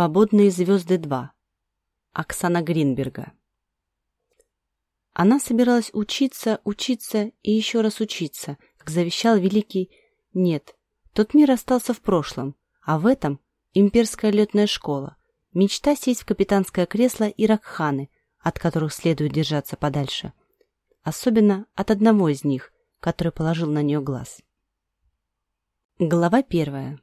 Свободные звезды 2. Оксана Гринберга. Она собиралась учиться, учиться и еще раз учиться, как завещал великий... Нет, тот мир остался в прошлом, а в этом имперская летная школа. Мечта сесть в капитанское кресло Иракханы, от которых следует держаться подальше. Особенно от одного из них, который положил на нее глаз. Глава первая.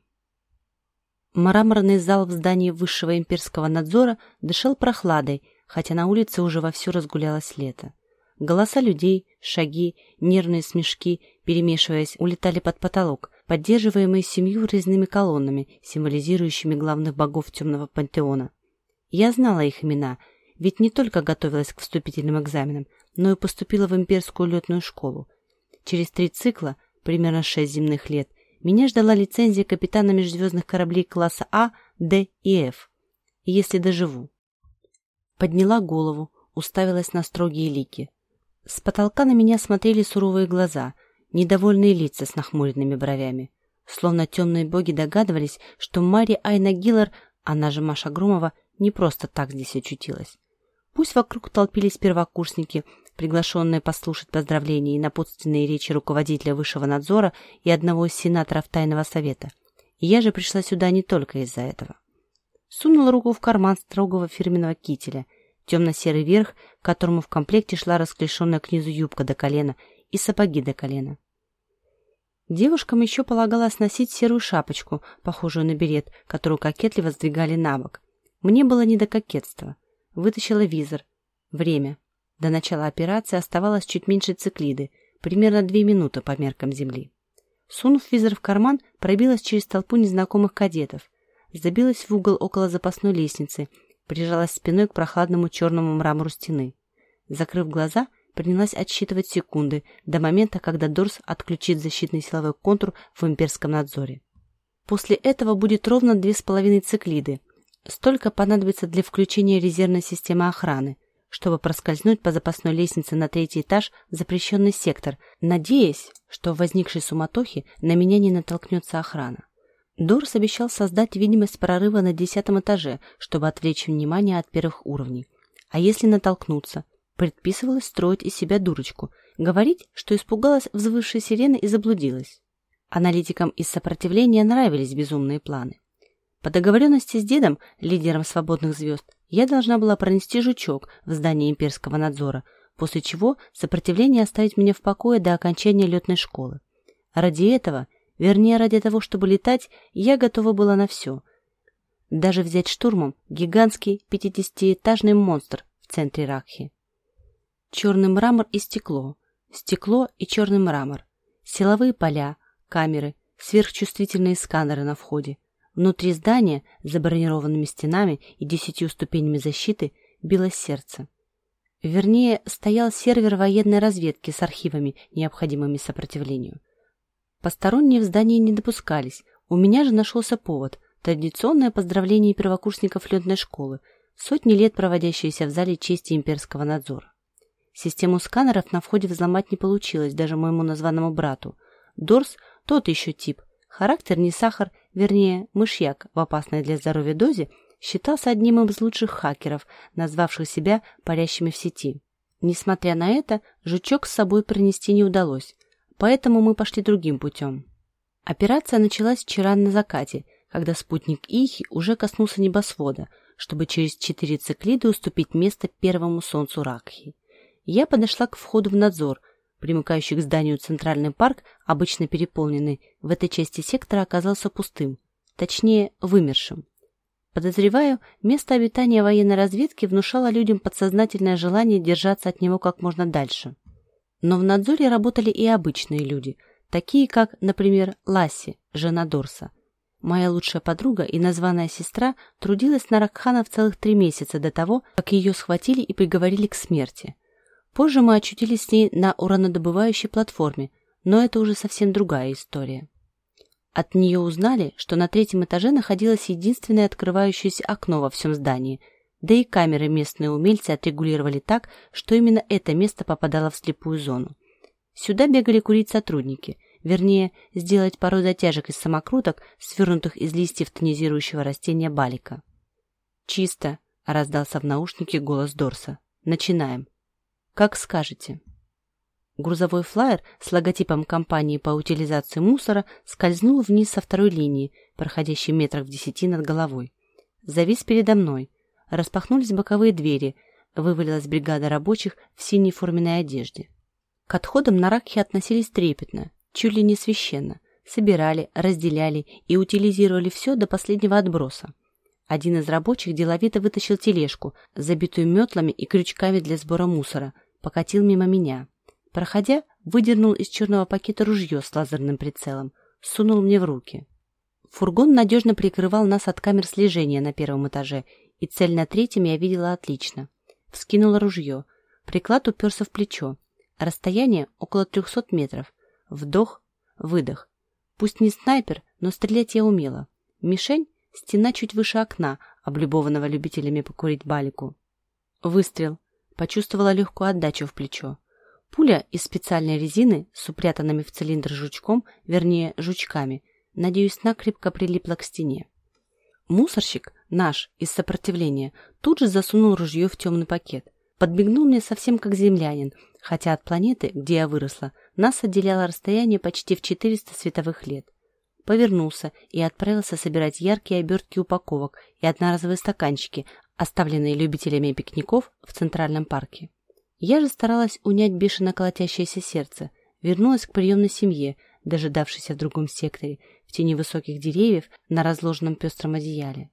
Мраморный зал в здании высшего имперского надзора дышал прохладой, хотя на улице уже вовсю разгулялось лето. Голоса людей, шаги, нервные смешки, перемешиваясь, улетали под потолок, поддерживаемые семью резными колоннами, символизирующими главных богов темного пантеона. Я знала их имена, ведь не только готовилась к вступительным экзаменам, но и поступила в имперскую летную школу. Через три цикла, примерно шесть земных лет, меня ждала лицензия капитана межзвездных кораблей класса А, Д и Ф. Если доживу. Подняла голову, уставилась на строгие лики. С потолка на меня смотрели суровые глаза, недовольные лица с нахмуренными бровями. Словно темные боги догадывались, что Мария Айна Гиллар, она же Маша Громова, не просто так здесь очутилась. Пусть вокруг толпились первокурсники, приглашенные послушать поздравления и напутственные речи руководителя высшего надзора и одного из сенаторов Тайного Совета. И я же пришла сюда не только из-за этого. Сунула руку в карман строгого фирменного кителя, темно-серый верх, к которому в комплекте шла расклешенная к низу юбка до колена и сапоги до колена. Девушкам еще полагалось носить серую шапочку, похожую на берет, которую кокетливо сдвигали на бок. Мне было не до кокетства. Вытащила визор. Время. До начала операции оставалось чуть меньше циклиды, примерно две минуты по меркам Земли. Сунув визор в карман, пробилась через толпу незнакомых кадетов, забилась в угол около запасной лестницы, прижалась спиной к прохладному черному мрамору стены. Закрыв глаза, принялась отсчитывать секунды до момента, когда Дорс отключит защитный силовой контур в имперском надзоре. После этого будет ровно две с половиной циклиды. Столько понадобится для включения резервной системы охраны – чтобы проскользнуть по запасной лестнице на третий этаж в запрещенный сектор, надеясь, что в возникшей суматохе на меня не натолкнется охрана. Дорс обещал создать видимость прорыва на десятом этаже, чтобы отвлечь внимание от первых уровней. А если натолкнуться? Предписывалось строить из себя дурочку, говорить, что испугалась взвывшей сирены и заблудилась. Аналитикам из сопротивления нравились безумные планы. По договоренности с дедом, лидером свободных звезд, я должна была пронести жучок в здание имперского надзора, после чего сопротивление оставить меня в покое до окончания летной школы. Ради этого, вернее ради того, чтобы летать, я готова была на все. Даже взять штурмом гигантский пятидесятиэтажный монстр в центре Ракхи. Черный мрамор и стекло, стекло и черный мрамор, силовые поля, камеры, сверхчувствительные сканеры на входе, Внутри здания, за бронированными стенами и десятью ступенями защиты, билось сердце. Вернее, стоял сервер военной разведки с архивами, необходимыми сопротивлению. Посторонние в здании не допускались. У меня же нашелся повод – традиционное поздравление первокурсников летной школы, сотни лет проводящиеся в зале чести имперского надзора. Систему сканеров на входе взломать не получилось даже моему названному брату. Дорс – тот еще тип. Характер не сахар вернее, мышьяк в опасной для здоровья дозе, считался одним из лучших хакеров, назвавших себя парящими в сети. Несмотря на это, жучок с собой принести не удалось, поэтому мы пошли другим путем. Операция началась вчера на закате, когда спутник Ихи уже коснулся небосвода, чтобы через четыре циклиды уступить место первому солнцу Ракхи. Я подошла к входу в надзор, примыкающий к зданию Центральный парк, обычно переполненный, в этой части сектора оказался пустым, точнее, вымершим. Подозреваю, место обитания военной разведки внушало людям подсознательное желание держаться от него как можно дальше. Но в надзоре работали и обычные люди, такие как, например, Ласси, жена Дорса. Моя лучшая подруга и названная сестра трудилась на Ракхана в целых три месяца до того, как ее схватили и приговорили к смерти – Позже мы очутились с ней на уранодобывающей платформе, но это уже совсем другая история. От нее узнали, что на третьем этаже находилось единственное открывающееся окно во всем здании, да и камеры местные умельцы отрегулировали так, что именно это место попадало в слепую зону. Сюда бегали курить сотрудники, вернее, сделать пару затяжек из самокруток, свернутых из листьев тонизирующего растения балика. «Чисто», — раздался в наушнике голос Дорса. «Начинаем». «Как скажете». Грузовой флайер с логотипом компании по утилизации мусора скользнул вниз со второй линии, проходящей метрах в десяти над головой. Завис передо мной. Распахнулись боковые двери, вывалилась бригада рабочих в синей форменной одежде. К отходам на Ракхе относились трепетно, чуть ли не священно. Собирали, разделяли и утилизировали все до последнего отброса. Один из рабочих деловито вытащил тележку, забитую метлами и крючками для сбора мусора, покатил мимо меня. Проходя, выдернул из черного пакета ружье с лазерным прицелом, сунул мне в руки. Фургон надежно прикрывал нас от камер слежения на первом этаже, и цель на третьем я видела отлично. Вскинула ружье. Приклад уперся в плечо. Расстояние около трехсот метров. Вдох, выдох. Пусть не снайпер, но стрелять я умела. Мишень — стена чуть выше окна, облюбованного любителями покурить балику. Выстрел. Почувствовала легкую отдачу в плечо. Пуля из специальной резины с упрятанными в цилиндр жучком, вернее, жучками, надеюсь, накрепко прилипла к стене. Мусорщик, наш, из сопротивления, тут же засунул ружье в темный пакет. Подбегнул мне совсем как землянин, хотя от планеты, где я выросла, нас отделяло расстояние почти в 400 световых лет. Повернулся и отправился собирать яркие обертки упаковок и одноразовые стаканчики, оставленные любителями пикников в Центральном парке. Я же старалась унять бешено колотящееся сердце, вернулась к приемной семье, дожидавшейся в другом секторе, в тени высоких деревьев на разложенном пестром одеяле.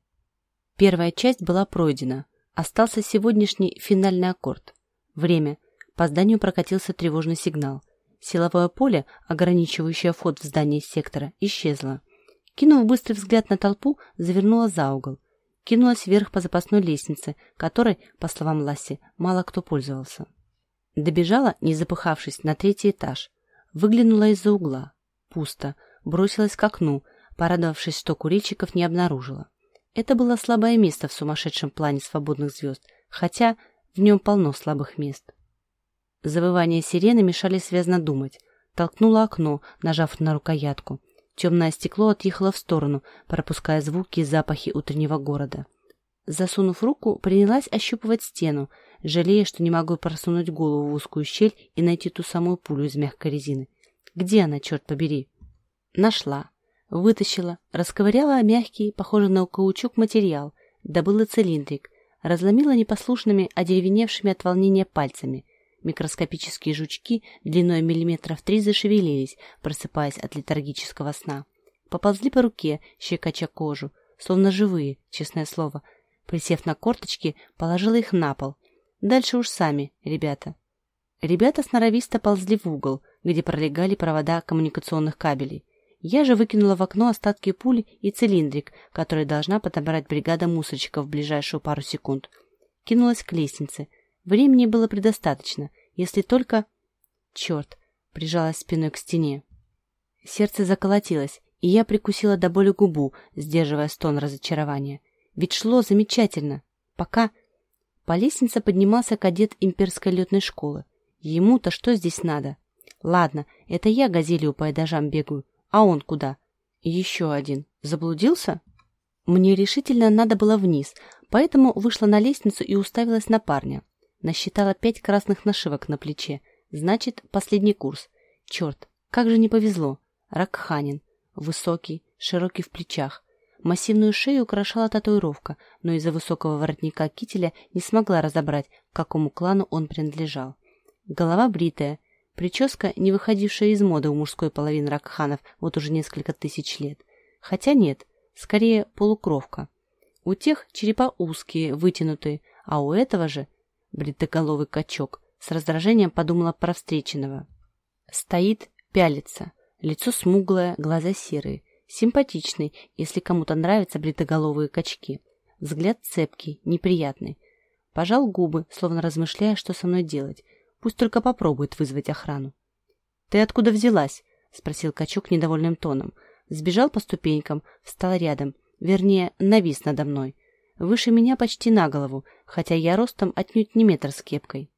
Первая часть была пройдена, остался сегодняшний финальный аккорд. Время. По зданию прокатился тревожный сигнал. Силовое поле, ограничивающее вход в здание сектора, исчезло. Кинув быстрый взгляд на толпу, завернула за угол кинулась вверх по запасной лестнице, которой, по словам Ласси, мало кто пользовался. Добежала, не запыхавшись, на третий этаж. Выглянула из-за угла. Пусто. Бросилась к окну, порадовавшись, что курильщиков не обнаружила. Это было слабое место в сумасшедшем плане свободных звезд, хотя в нем полно слабых мест. Завывания сирены мешали связно думать. Толкнула окно, нажав на рукоятку. Темное стекло отъехало в сторону, пропуская звуки и запахи утреннего города. Засунув руку, принялась ощупывать стену, жалея, что не могу просунуть голову в узкую щель и найти ту самую пулю из мягкой резины. Где она, черт побери? Нашла. Вытащила, расковыряла мягкий, похожий на каучук материал, добыла цилиндрик, разломила непослушными, одеревеневшими от волнения пальцами — Микроскопические жучки длиной миллиметров три зашевелились, просыпаясь от летаргического сна. Поползли по руке, щекоча кожу, словно живые, честное слово. Присев на корточки, положила их на пол. Дальше уж сами, ребята. Ребята сноровисто ползли в угол, где пролегали провода коммуникационных кабелей. Я же выкинула в окно остатки пули и цилиндрик, который должна подобрать бригада мусорщиков в ближайшую пару секунд. Кинулась к лестнице — Времени было предостаточно, если только... Черт! Прижалась спиной к стене. Сердце заколотилось, и я прикусила до боли губу, сдерживая стон разочарования. Ведь шло замечательно. Пока... По лестнице поднимался кадет имперской летной школы. Ему-то что здесь надо? Ладно, это я газелью по этажам бегаю. А он куда? Еще один. Заблудился? Мне решительно надо было вниз, поэтому вышла на лестницу и уставилась на парня. Насчитала пять красных нашивок на плече. Значит, последний курс. Черт, как же не повезло. Ракханин. Высокий, широкий в плечах. Массивную шею украшала татуировка, но из-за высокого воротника кителя не смогла разобрать, к какому клану он принадлежал. Голова бритая, прическа, не выходившая из моды у мужской половины ракханов вот уже несколько тысяч лет. Хотя нет, скорее полукровка. У тех черепа узкие, вытянутые, а у этого же бритоголовый качок, с раздражением подумала про встреченного. Стоит, пялится, лицо смуглое, глаза серые, симпатичный, если кому-то нравятся бритоголовые качки. Взгляд цепкий, неприятный. Пожал губы, словно размышляя, что со мной делать. Пусть только попробует вызвать охрану. — Ты откуда взялась? — спросил качок недовольным тоном. Сбежал по ступенькам, встал рядом, вернее, навис надо мной. Выше меня почти на голову, хотя я ростом отнюдь не метр с кепкой.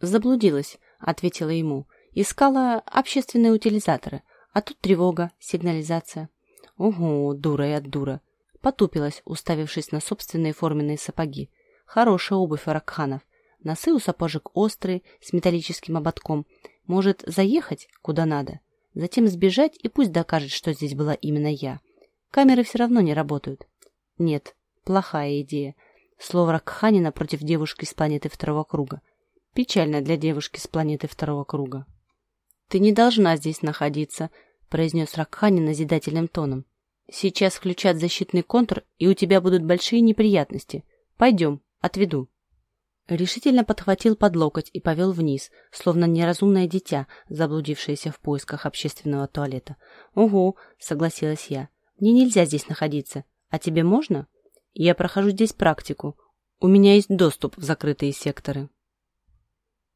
«Заблудилась», — ответила ему. «Искала общественные утилизаторы, а тут тревога, сигнализация». «Ого, дура и от дура». Потупилась, уставившись на собственные форменные сапоги. Хорошая обувь Аракханов. Носы у сапожек острые, с металлическим ободком. Может, заехать куда надо? Затем сбежать и пусть докажет, что здесь была именно я. Камеры все равно не работают. Нет, плохая идея. Слово Ракханина против девушки с планеты второго круга. Печально для девушки с планеты второго круга. «Ты не должна здесь находиться», — произнес Ракханин назидательным тоном. «Сейчас включат защитный контур, и у тебя будут большие неприятности. Пойдем, отведу». Решительно подхватил под локоть и повел вниз, словно неразумное дитя, заблудившееся в поисках общественного туалета. «Угу», — согласилась я. «Мне нельзя здесь находиться. А тебе можно?» «Я прохожу здесь практику. У меня есть доступ в закрытые секторы».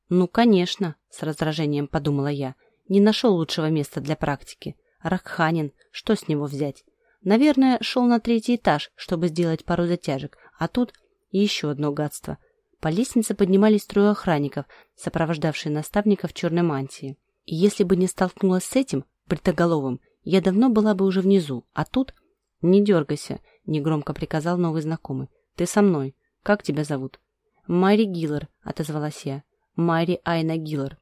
«Ну, конечно», — с раздражением подумала я. «Не нашел лучшего места для практики. Ракханин, что с него взять? Наверное, шел на третий этаж, чтобы сделать пару затяжек, а тут еще одно гадство — по лестнице поднимались трое охранников, сопровождавшие наставника в черной мантии. И если бы не столкнулась с этим, бритоголовым, я давно была бы уже внизу, а тут... «Не дергайся», — негромко приказал новый знакомый. «Ты со мной. Как тебя зовут?» «Майри Гиллар», — отозвалась я. «Майри Айна Гиллар».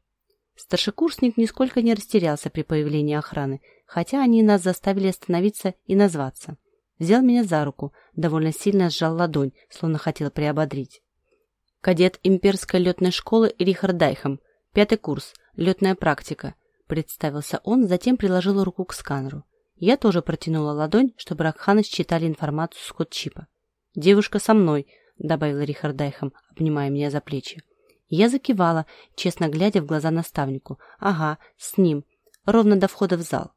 Старшекурсник нисколько не растерялся при появлении охраны, хотя они нас заставили остановиться и назваться. Взял меня за руку, довольно сильно сжал ладонь, словно хотел приободрить. Кадет имперской летной школы Рихард Дайхам. Пятый курс. Летная практика. Представился он, затем приложил руку к сканеру. Я тоже протянула ладонь, чтобы Ракханы считали информацию с код-чипа. «Девушка со мной», — добавил Рихард Дайхам, обнимая меня за плечи. Я закивала, честно глядя в глаза наставнику. «Ага, с ним. Ровно до входа в зал».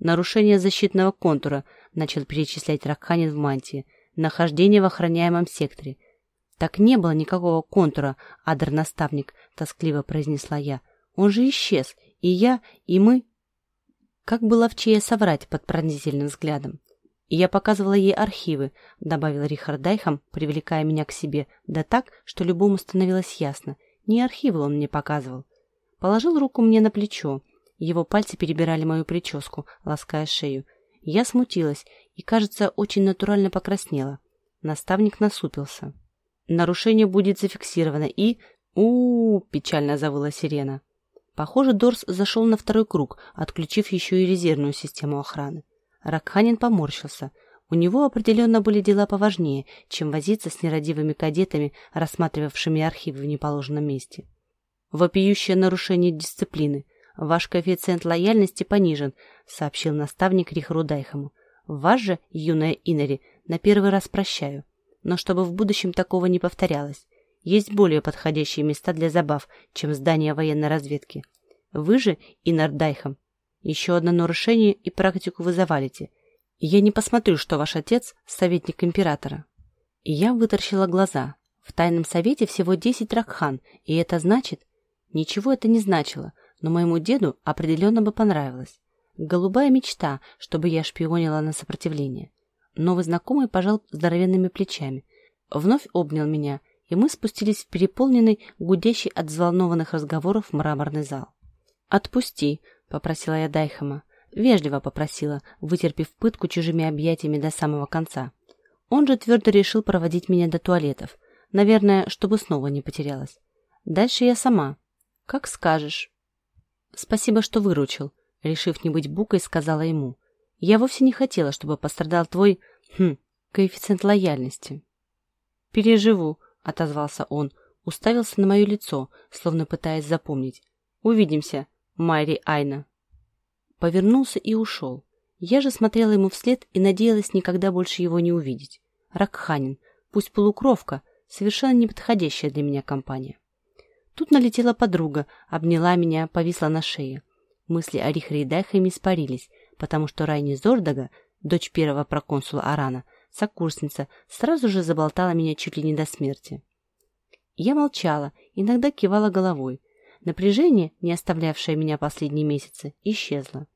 «Нарушение защитного контура», — начал перечислять Ракханин в мантии. «Нахождение в охраняемом секторе. «Так не было никакого контура, адр-наставник», — тоскливо произнесла я. «Он же исчез, и я, и мы...» Как было в чье соврать под пронзительным взглядом? И я показывала ей архивы, добавил Рихард Дайхам, привлекая меня к себе, да так, что любому становилось ясно. Не архивы он мне показывал. Положил руку мне на плечо. Его пальцы перебирали мою прическу, лаская шею. Я смутилась и, кажется, очень натурально покраснела. Наставник насупился. Нарушение будет зафиксировано и... у, -у, -у печально завыла сирена. Похоже, Дорс зашел на второй круг, отключив еще и резервную систему охраны. Ракханин поморщился. У него определенно были дела поважнее, чем возиться с нерадивыми кадетами, рассматривавшими архивы в неположенном месте. «Вопиющее нарушение дисциплины. Ваш коэффициент лояльности понижен», — сообщил наставник Рихару Дайхаму. «Вас же, юная Инори, на первый раз прощаю но чтобы в будущем такого не повторялось. Есть более подходящие места для забав, чем здание военной разведки. Вы же, инар Дайхам, еще одно нарушение и практику вы завалите. И я не посмотрю, что ваш отец – советник императора. И я вытаращила глаза. В тайном совете всего десять ракхан, и это значит... Ничего это не значило, но моему деду определенно бы понравилось. Голубая мечта, чтобы я шпионила на сопротивление. Новый знакомый пожал здоровенными плечами, вновь обнял меня, и мы спустились в переполненный, гудящий от взволнованных разговоров мраморный зал. «Отпусти», — попросила я Дайхама. Вежливо попросила, вытерпев пытку чужими объятиями до самого конца. Он же твердо решил проводить меня до туалетов. Наверное, чтобы снова не потерялась. Дальше я сама. Как скажешь. Спасибо, что выручил, решив не быть букой, сказала ему. Я вовсе не хотела, чтобы пострадал твой, хм, коэффициент лояльности. Переживу, отозвался он, уставился на мое лицо, словно пытаясь запомнить. Увидимся, Майри Айна. Повернулся и ушел. Я же смотрела ему вслед и надеялась никогда больше его не увидеть. Ракханин, пусть полукровка, совершенно неподходящая для меня компания. Тут налетела подруга, обняла меня, повисла на шее. Мысли о Рихре и Дайхаме испарились, потому что Райни Зордага, дочь первого проконсула Арана, сокурсница, сразу же заболтала меня чуть ли не до смерти. Я молчала, иногда кивала головой. Напряжение, не оставлявшее меня последние месяцы, исчезло.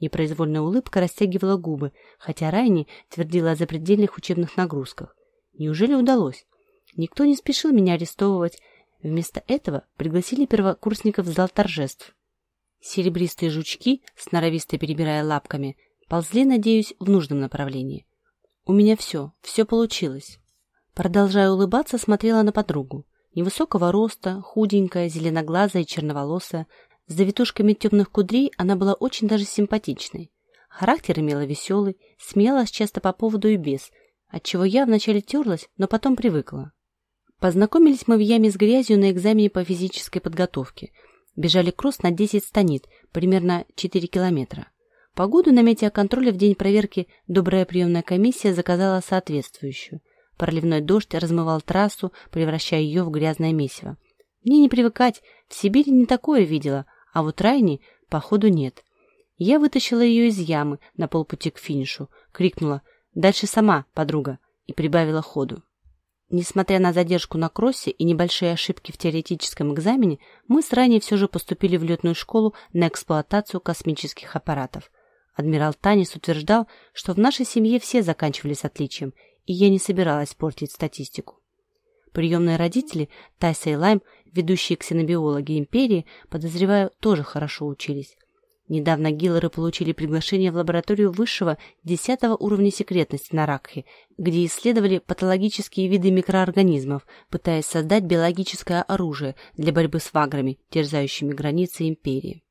Непроизвольная улыбка растягивала губы, хотя Райни твердила о запредельных учебных нагрузках. Неужели удалось? Никто не спешил меня арестовывать. Вместо этого пригласили первокурсников в зал торжеств. Серебристые жучки, сноровисто перебирая лапками, ползли, надеюсь, в нужном направлении. У меня все, все получилось. Продолжая улыбаться, смотрела на подругу. Невысокого роста, худенькая, зеленоглазая и черноволосая, с завитушками темных кудрей она была очень даже симпатичной. Характер имела веселый, смеялась часто по поводу и без, отчего я вначале терлась, но потом привыкла. Познакомились мы в яме с грязью на экзамене по физической подготовке. Бежали кросс на 10 станит, примерно 4 километра. Погоду на метеоконтроле в день проверки добрая приемная комиссия заказала соответствующую. Проливной дождь размывал трассу, превращая ее в грязное месиво. Мне не привыкать, в Сибири не такое видела, а вот Райни, походу, нет. Я вытащила ее из ямы на полпути к финишу, крикнула «Дальше сама, подруга!» и прибавила ходу. Несмотря на задержку на кроссе и небольшие ошибки в теоретическом экзамене, мы с Райней все же поступили в летную школу на эксплуатацию космических аппаратов. Адмирал Танис утверждал, что в нашей семье все заканчивали с отличием, и я не собиралась портить статистику. Приемные родители, Тайса и Лайм, ведущие ксенобиологи империи, подозреваю, тоже хорошо учились. Недавно Гиллеры получили приглашение в лабораторию высшего десятого уровня секретности на Ракхе, где исследовали патологические виды микроорганизмов, пытаясь создать биологическое оружие для борьбы с ваграми, терзающими границы империи.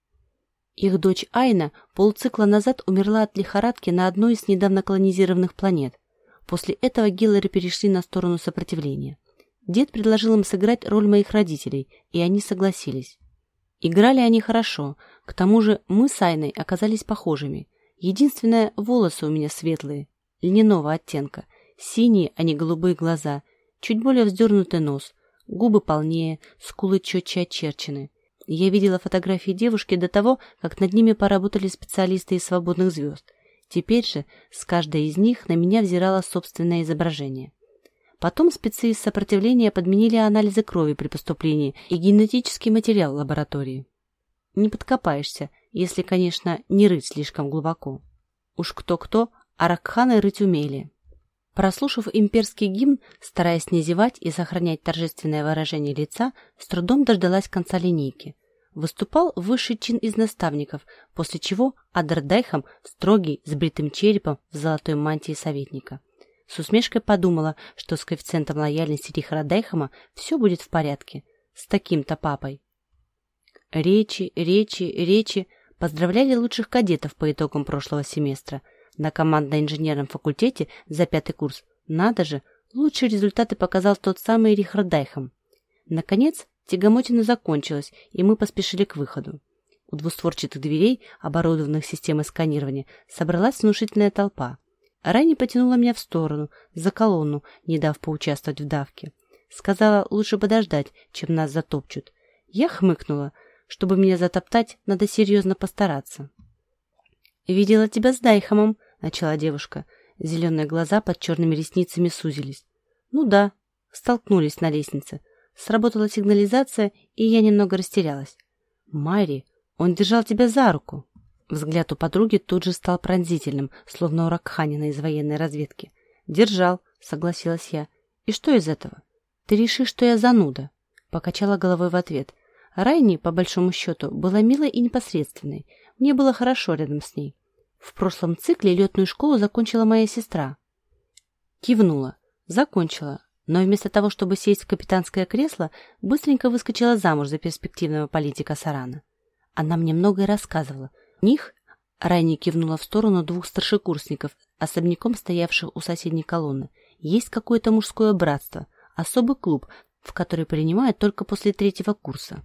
Их дочь Айна полцикла назад умерла от лихорадки на одной из недавно колонизированных планет. После этого Гиллеры перешли на сторону сопротивления. Дед предложил им сыграть роль моих родителей, и они согласились. Играли они хорошо, к тому же мы с Айной оказались похожими. Единственное, волосы у меня светлые, льняного оттенка, синие, а не голубые глаза, чуть более вздернутый нос, губы полнее, скулы четче очерчены. Я видела фотографии девушки до того, как над ними поработали специалисты из «Свободных звезд». Теперь же с каждой из них на меня взирало собственное изображение. Потом спецы из сопротивления подменили анализы крови при поступлении и генетический материал лаборатории. Не подкопаешься, если, конечно, не рыть слишком глубоко. Уж кто-кто, а Ракханы рыть умели. Прослушав имперский гимн, стараясь не зевать и сохранять торжественное выражение лица, с трудом дождалась конца линейки. Выступал высший чин из наставников, после чего Адер Дайхам, строгий, с бритым черепом, в золотой мантии советника. С усмешкой подумала, что с коэффициентом лояльности Рихара Дайхама все будет в порядке. С таким-то папой. Речи, речи, речи поздравляли лучших кадетов по итогам прошлого семестра – на командно-инженерном факультете за пятый курс. Надо же, лучшие результаты показал тот самый Рихард Дайхам. Наконец, тягомотина закончилась, и мы поспешили к выходу. У двустворчатых дверей, оборудованных системой сканирования, собралась внушительная толпа. Райни потянула меня в сторону, за колонну, не дав поучаствовать в давке. Сказала, лучше подождать, чем нас затопчут. Я хмыкнула. Чтобы меня затоптать, надо серьезно постараться. «Видела тебя с Дайхамом», — начала девушка. Зеленые глаза под черными ресницами сузились. «Ну да», столкнулись на лестнице. Сработала сигнализация, и я немного растерялась. «Майри, он держал тебя за руку!» Взгляд у подруги тут же стал пронзительным, словно у Ракханина из военной разведки. «Держал», — согласилась я. «И что из этого?» «Ты решишь, что я зануда?» Покачала головой в ответ. Райни, по большому счету, была милой и непосредственной. Мне было хорошо рядом с ней. В прошлом цикле летную школу закончила моя сестра. Кивнула. Закончила. Но вместо того, чтобы сесть в капитанское кресло, быстренько выскочила замуж за перспективного политика Сарана. Она мне многое рассказывала. них Райни кивнула в сторону двух старшекурсников, особняком стоявших у соседней колонны. Есть какое-то мужское братство, особый клуб, в который принимают только после третьего курса.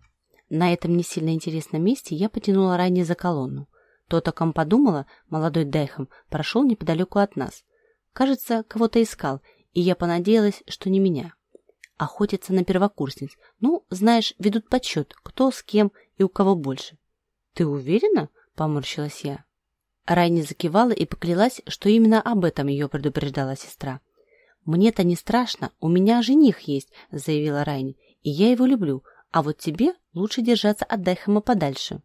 На этом не сильно интересном месте я потянула ранее за колонну. Тот, о ком подумала, молодой Дайхом, прошел неподалеку от нас. Кажется, кого-то искал, и я понадеялась, что не меня. Охотятся на первокурсниц. Ну, знаешь, ведут подсчет, кто с кем и у кого больше. «Ты уверена?» — поморщилась я. Райни закивала и поклялась, что именно об этом ее предупреждала сестра. «Мне-то не страшно, у меня жених есть», — заявила Райни, — «и я его люблю, а вот тебе лучше держаться от Дайхама подальше.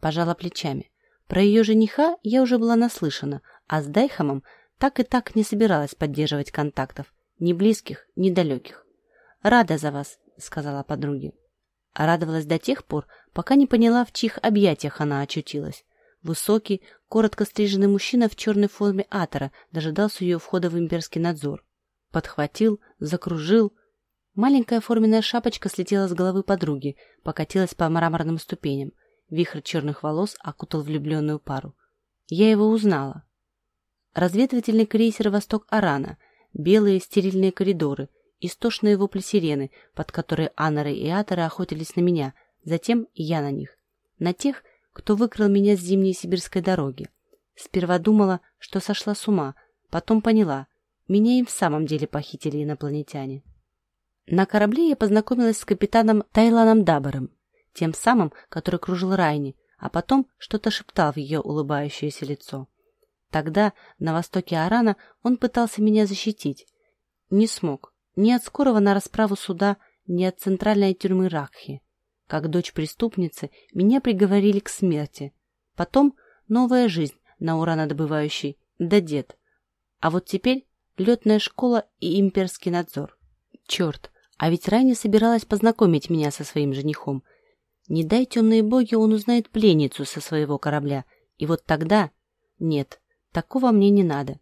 Пожала плечами. Про ее жениха я уже была наслышана, а с Дайхамом так и так не собиралась поддерживать контактов, ни близких, ни далеких. «Рада за вас», — сказала подруге. А радовалась до тех пор, пока не поняла, в чьих объятиях она очутилась. Высокий, коротко стриженный мужчина в черной форме атора дожидался ее входа в имперский надзор. Подхватил, закружил. Маленькая форменная шапочка слетела с головы подруги, покатилась по мраморным ступеням. Вихрь черных волос окутал влюбленную пару. Я его узнала. Разведывательный крейсер «Восток-Арана», белые стерильные коридоры, истошные вопли сирены, под которые аноры и аторы охотились на меня, затем я на них. На тех, кто выкрал меня с зимней сибирской дороги. Сперва думала, что сошла с ума, потом поняла, меня им в самом деле похитили инопланетяне. На корабле я познакомилась с капитаном Тайланом Дабаром, тем самым, который кружил Райни, а потом что-то шептал в ее улыбающееся лицо. Тогда, на востоке Арана, он пытался меня защитить. Не смог. Ни от скорого на расправу суда, ни от центральной тюрьмы Ракхи. Как дочь преступницы, меня приговорили к смерти. Потом новая жизнь на уранодобывающей, да дед. А вот теперь летная школа и имперский надзор. Черт, а ведь ранее собиралась познакомить меня со своим женихом. Не дай темные боги, он узнает пленницу со своего корабля. И вот тогда... Нет, такого мне не надо.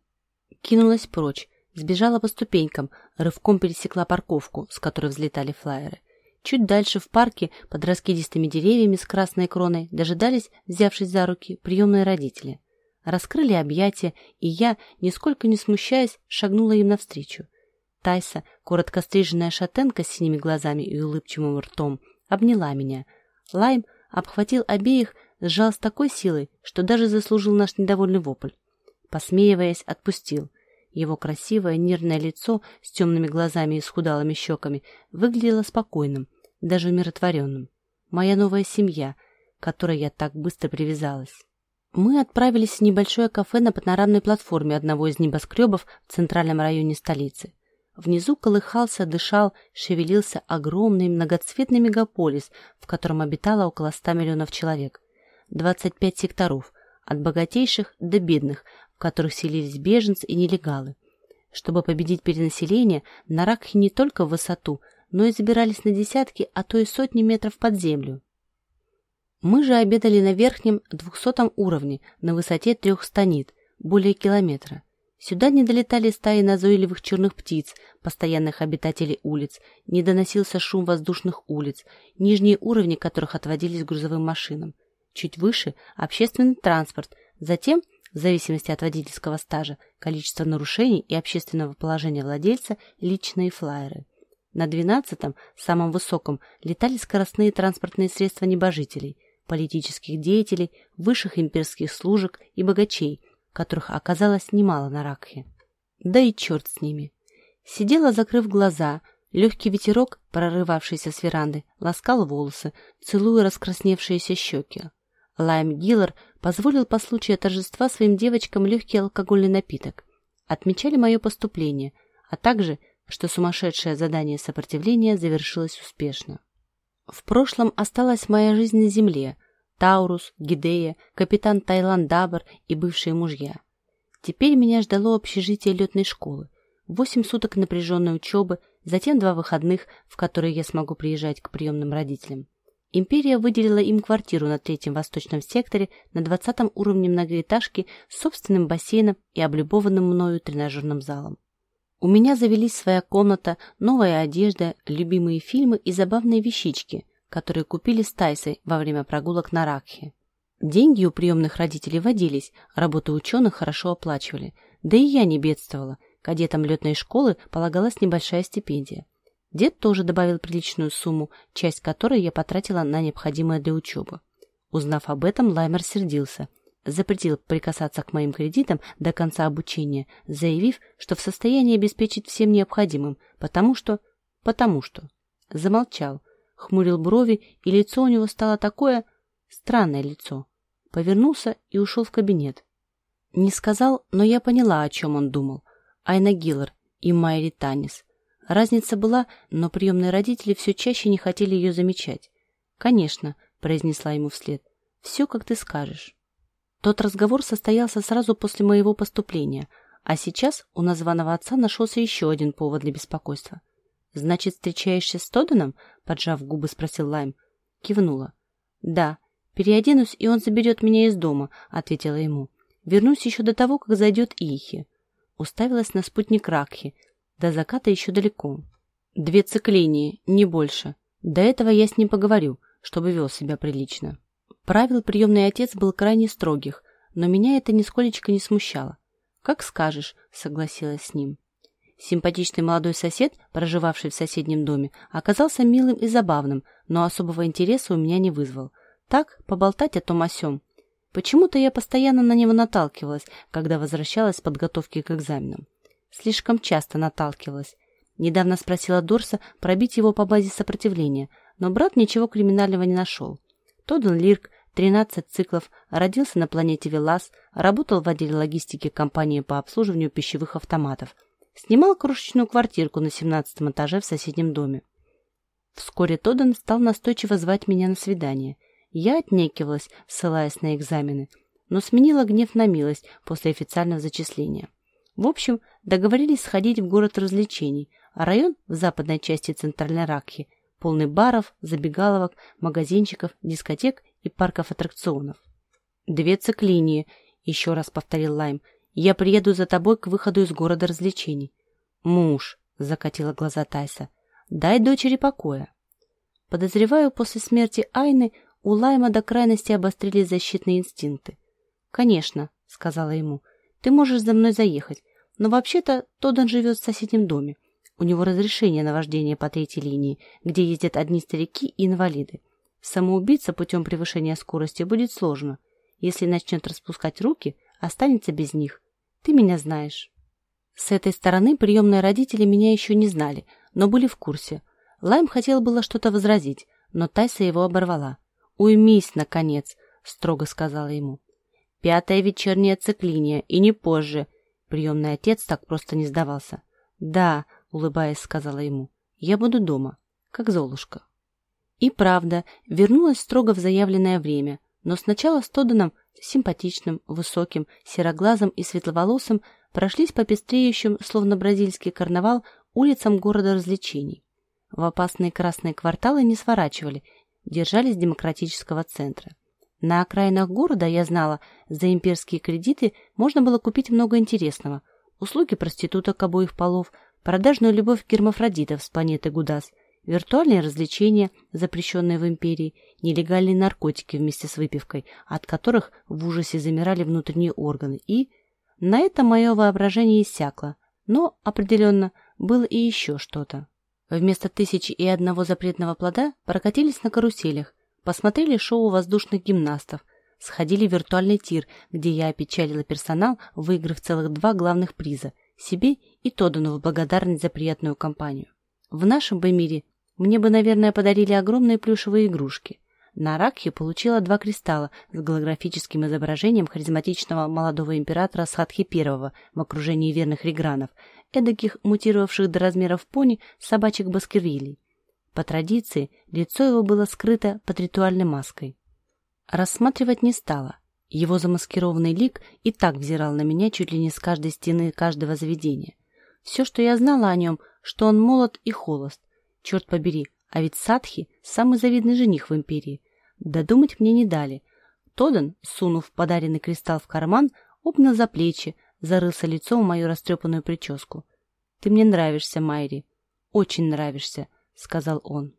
Кинулась прочь, Сбежала по ступенькам, рывком пересекла парковку, с которой взлетали флайеры. Чуть дальше в парке, под раскидистыми деревьями с красной кроной, дожидались, взявшись за руки, приемные родители. Раскрыли объятия, и я, нисколько не смущаясь, шагнула им навстречу. Тайса, коротко стриженная шатенка с синими глазами и улыбчивым ртом, обняла меня. Лайм обхватил обеих, сжал с такой силой, что даже заслужил наш недовольный вопль. Посмеиваясь, отпустил. Его красивое нервное лицо с темными глазами и схудалыми щеками выглядело спокойным, даже умиротворенным. Моя новая семья, к которой я так быстро привязалась. Мы отправились в небольшое кафе на панорамной платформе одного из небоскребов в центральном районе столицы. Внизу колыхался, дышал, шевелился огромный многоцветный мегаполис, в котором обитало около ста миллионов человек. 25 секторов, от богатейших до бедных, в которых селились беженцы и нелегалы. Чтобы победить перенаселение, на Ракхе не только в высоту, но и забирались на десятки, а то и сотни метров под землю. Мы же обедали на верхнем двухсотом уровне, на высоте трех станит, более километра. Сюда не долетали стаи назойливых черных птиц, постоянных обитателей улиц, не доносился шум воздушных улиц, нижние уровни которых отводились грузовым машинам. Чуть выше – общественный транспорт, затем – в зависимости от водительского стажа, количества нарушений и общественного положения владельца, личные флайеры. На 12-м, самом высоком, летали скоростные транспортные средства небожителей, политических деятелей, высших имперских служек и богачей, которых оказалось немало на Ракхе. Да и черт с ними. Сидела, закрыв глаза, легкий ветерок, прорывавшийся с веранды, ласкал волосы, целуя раскрасневшиеся щеки. Лайм Гиллар позволил по случаю торжества своим девочкам легкий алкогольный напиток. Отмечали мое поступление, а также, что сумасшедшее задание сопротивления завершилось успешно. В прошлом осталась моя жизнь на земле, Таурус, Гидея, капитан Тайлан Дабр и бывшие мужья. Теперь меня ждало общежитие летной школы, восемь суток напряженной учебы, затем два выходных, в которые я смогу приезжать к приемным родителям. Империя выделила им квартиру на третьем восточном секторе на двадцатом уровне многоэтажки с собственным бассейном и облюбованным мною тренажерным залом. У меня завелись своя комната, новая одежда, любимые фильмы и забавные вещички, которые купили с Тайсой во время прогулок на Ракхе. Деньги у приемных родителей водились, работу ученых хорошо оплачивали. Да и я не бедствовала. Кадетам летной школы полагалась небольшая стипендия. Дед тоже добавил приличную сумму, часть которой я потратила на необходимое для учебы. Узнав об этом, Лаймер сердился, запретил прикасаться к моим кредитам до конца обучения, заявив, что в состоянии обеспечить всем необходимым, потому что... потому что... Замолчал, хмурил брови, и лицо у него стало такое... странное лицо. Повернулся и ушел в кабинет. Не сказал, но я поняла, о чем он думал. Айна Гиллар и Майри Танис — Разница была, но приемные родители все чаще не хотели ее замечать. «Конечно», — произнесла ему вслед, — «все, как ты скажешь». Тот разговор состоялся сразу после моего поступления, а сейчас у названного отца нашелся еще один повод для беспокойства. «Значит, встречаешься с Тоданом?» — поджав губы, спросил Лайм. Кивнула. «Да, «Переоденусь, и он заберет меня из дома», — ответила ему. «Вернусь еще до того, как зайдет Ихи». Уставилась на спутник Ракхи. До заката еще далеко. Две циклинии, не больше. До этого я с ним поговорю, чтобы вел себя прилично. Правил приемный отец был крайне строгих, но меня это нисколечко не смущало. «Как скажешь», — согласилась с ним. Симпатичный молодой сосед, проживавший в соседнем доме, оказался милым и забавным, но особого интереса у меня не вызвал. Так, поболтать о том о сём. Почему-то я постоянно на него наталкивалась, когда возвращалась с подготовки к экзаменам. Слишком часто наталкивалась. Недавно спросила Дорса пробить его по базе сопротивления, но брат ничего криминального не нашел. Тоддан Лирк, 13 циклов, родился на планете Велас, работал в отделе логистики компании по обслуживанию пищевых автоматов. Снимал крошечную квартирку на 17 этаже в соседнем доме. Вскоре Тоддан стал настойчиво звать меня на свидание. Я отнекивалась, ссылаясь на экзамены, но сменила гнев на милость после официального зачисления. В общем, договорились сходить в город развлечений, а район в западной части Центральной Ракхи полный баров, забегаловок, магазинчиков, дискотек и парков аттракционов. «Две циклинии», — еще раз повторил Лайм. «Я приеду за тобой к выходу из города развлечений». «Муж», — закатила глаза Тайса, — «дай дочери покоя». Подозреваю, после смерти Айны у Лайма до крайности обострились защитные инстинкты. «Конечно», — сказала ему, — «ты можешь за мной заехать, но вообще-то Тодан живет в соседнем доме. У него разрешение на вождение по третьей линии, где ездят одни старики и инвалиды. Самоубийца путем превышения скорости будет сложно. Если начнет распускать руки, останется без них. Ты меня знаешь». С этой стороны приемные родители меня еще не знали, но были в курсе. Лайм хотел было что-то возразить, но Тайса его оборвала. «Уймись, наконец», — строго сказала ему. «Пятая вечерняя циклиния, и не позже». Приемный отец так просто не сдавался. «Да», — улыбаясь, сказала ему, — «я буду дома, как Золушка». И правда, вернулась строго в заявленное время, но сначала с Тоданом, симпатичным, высоким, сероглазым и светловолосым, прошлись по пестреющим, словно бразильский карнавал, улицам города развлечений. В опасные красные кварталы не сворачивали, держались демократического центра. На окраинах города, я знала, за имперские кредиты можно было купить много интересного. Услуги проституток обоих полов, продажную любовь гермафродитов с планеты Гудас, виртуальные развлечения, запрещенные в империи, нелегальные наркотики вместе с выпивкой, от которых в ужасе замирали внутренние органы. И на это мое воображение иссякло. Но, определенно, было и еще что-то. Вместо тысячи и одного запретного плода прокатились на каруселях, посмотрели шоу воздушных гимнастов, сходили в виртуальный тир, где я опечалила персонал, выиграв целых два главных приза – себе и Тодану в благодарность за приятную компанию. В нашем бы мире мне бы, наверное, подарили огромные плюшевые игрушки. На Ракхе получила два кристалла с голографическим изображением харизматичного молодого императора Садхи I в окружении верных регранов, эдаких мутировавших до размеров пони собачек Баскервилей. По традиции, лицо его было скрыто под ритуальной маской. Рассматривать не стала. Его замаскированный лик и так взирал на меня чуть ли не с каждой стены каждого заведения. Все, что я знала о нем, что он молод и холост. Черт побери, а ведь Садхи – самый завидный жених в империи. Додумать мне не дали. Тодан, сунув подаренный кристалл в карман, обнял за плечи, зарылся лицом в мою растрепанную прическу. «Ты мне нравишься, Майри. Очень нравишься», — сказал он.